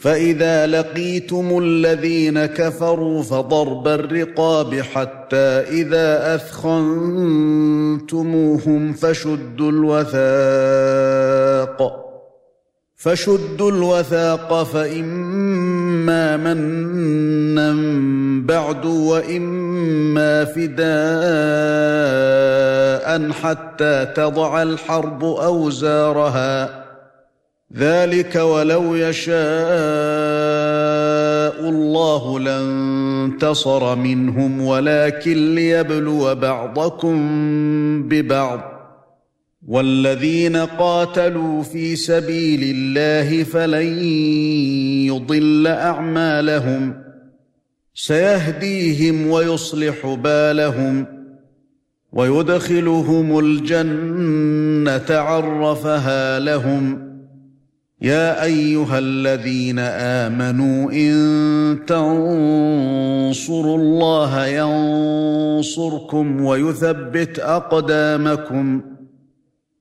فإذا لقيتم الذين كفروا فضرب الرقاب حتى إذا أثخنتموهم فشدوا الوثاق. فشدوا الوثاق فإما منا بعد وإما فداء حتى تضع الحرب أوزارها. ذلك ولو يشاء الله لانتصر منهم ولكن ليبلو بعضكم ببعض. والذين قاتلوا في سبيل الله فلن يضل أعمالهم. سيهديهم ويصلح بالهم. ويدخلهم الجنة عرفها لهم. يا أيها الذين آمنوا إن تنصروا الله ينصركم ويثبت أقدامكم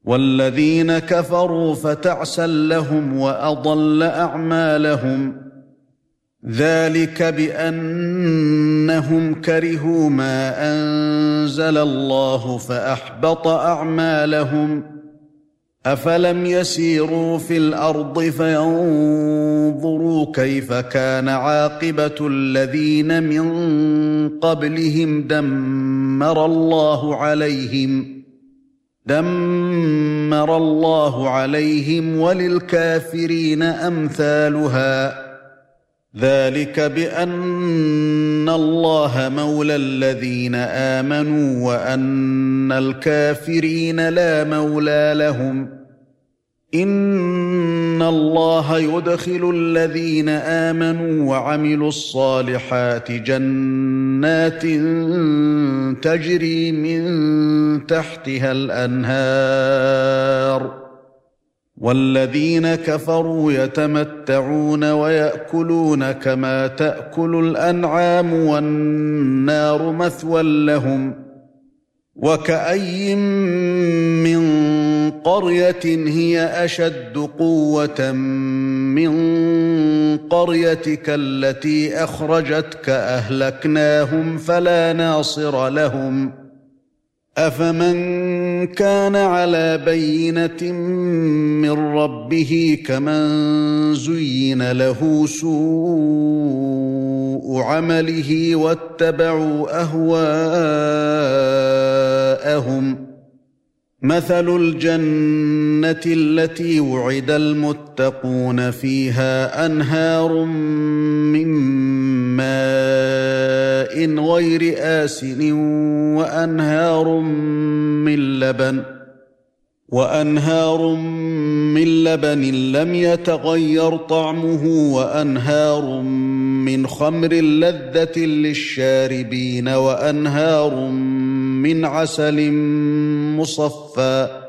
والذين كفروا فتعسا لهم وأضل أعمالهم ذلك بأنهم كرهوا ما أنزل الله فأحبط أعمالهم أفلم يسيروا في الأرض فينظروا كيف كان عاقبة الذين من قبلهم دمر الله عليهم دمر الله عليهم وللكافرين أمثالها. ذلك بأن الله مولى الذين آمنوا وأن الكافرين لا مولى لهم. إن الله يدخل الذين آمنوا وعملوا الصالحات جنات تجري من تحتها الأنهار. والذين كفروا يتمتعون ويأكلون كما تأكل الأنعام والنار مثوى لهم وكأي من قرية هي أشد قوة من قريتك التي أخرجتك أهلكناهم فلا ناصر لهم أفمن كان على بينة من ربه كمن زين له سوء عمله واتبعوا أهواءهم. مثل الجنة التي وعد المتقون فيها أنهار من ماء غير آسن وأنهار من لبن وأنهار من لبن لم يتغير طعمه وأنهار من خمر لذة للشاربين وأنهار من عسل مصفى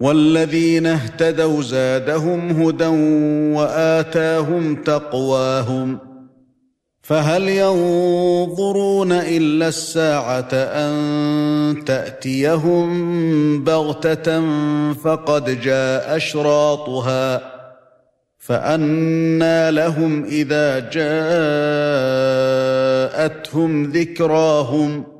والذين اهتدوا زادهم هدى وآتاهم تقواهم فهل ينظرون إلا الساعة أن تأتيهم بغتة فقد جاء أشراطها فانى لهم إذا جاءتهم ذكراهم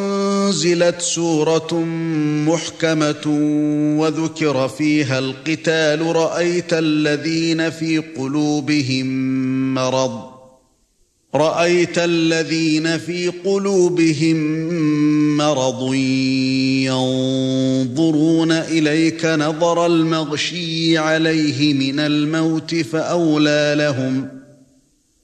انزلت سورة محكمة وذكر فيها القتال رأيت الذين في قلوبهم مرض. رأيت الذين في قلوبهم مرض ينظرون إليك نظر المغشي عليه من الموت فأولى لهم.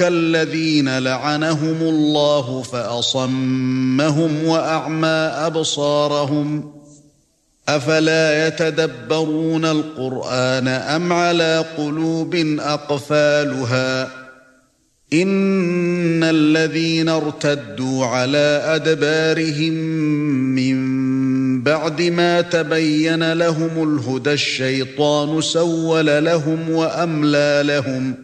الذين لعنهم الله فأصمهم وأعمى أبصارهم أفلا يتدبرون القرآن أم على قلوب أقفالها إن الذين ارتدوا على أدبارهم من بعد ما تبين لهم الهدى الشيطان سول لهم وأملى لهم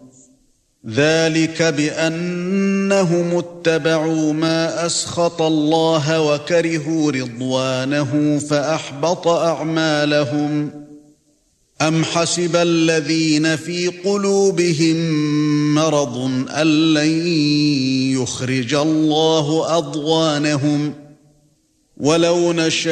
ذلك بأنهم اتبعوا ما أسخط الله وكرهوا رضوانه فأحبط أعمالهم. أم حسب الذين في قلوبهم مرض أن لن يخرج الله أضغانهم؟ ولو نشاء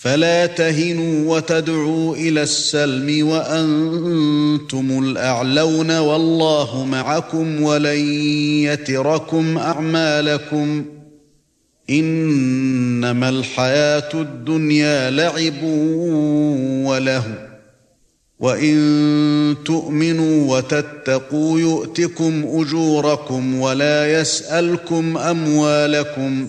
فلا تهنوا وتدعوا إلى السلم وأنتم الأعلون والله معكم ولن يتركم أعمالكم. إنما الحياة الدنيا لعب وله. وإن تؤمنوا وتتقوا يؤتكم أجوركم ولا يسألكم أموالكم.